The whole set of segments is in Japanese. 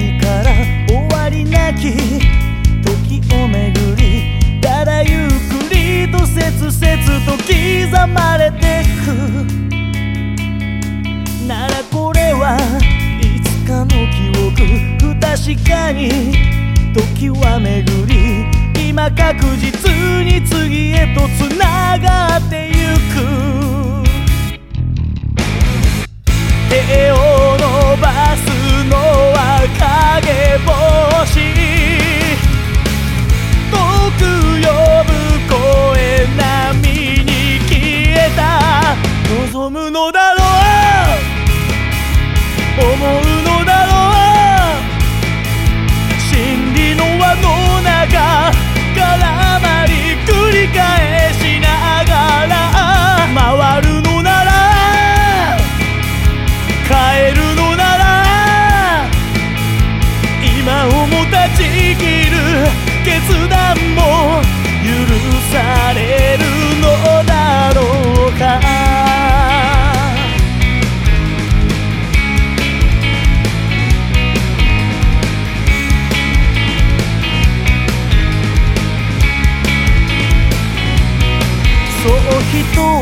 りから終わりなき時をめぐりただゆっくりと切々と刻まれてく。ならこれはいつかの記憶不確かに時はめぐり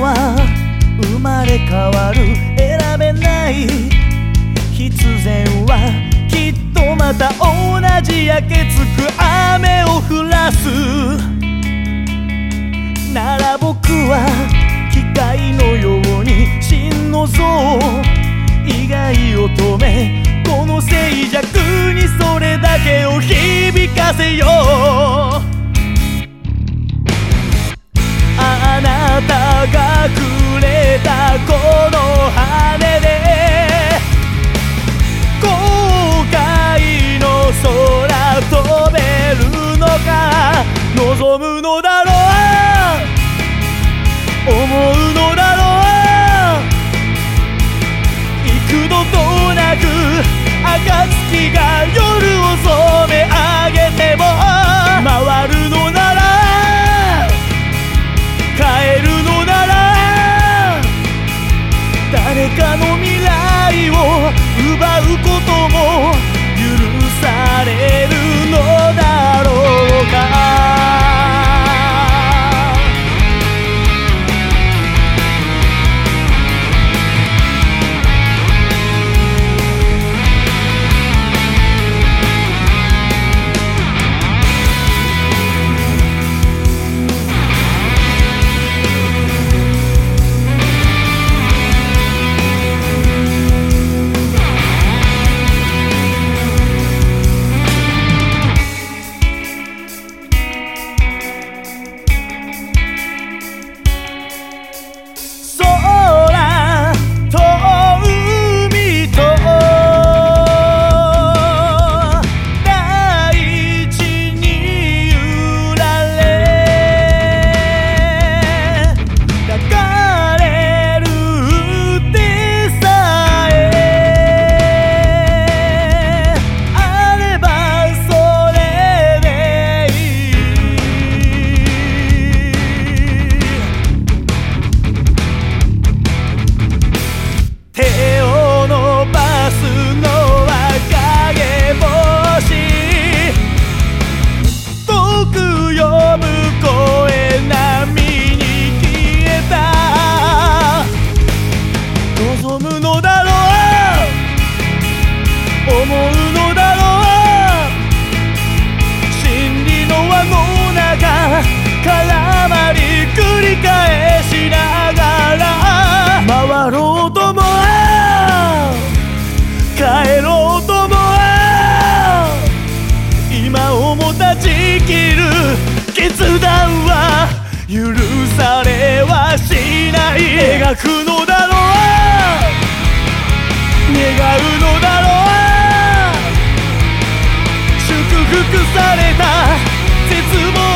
は生まれ変わる。選べない必然はきっとまた同じ焼けつく雨を降らす。なら僕は機械のよう望むのだろう。思うのだろ。う幾度となく暁が夜を染め上げても回るのなら。変えるのなら。誰かの未来を奪うことも許されるのだのだろう心理の輪の中絡まり繰り返しながら回ろうとも帰ろうとも今をも断ち切る決断は許されはしない。描くのだろう。願うのだろう。尽された。絶望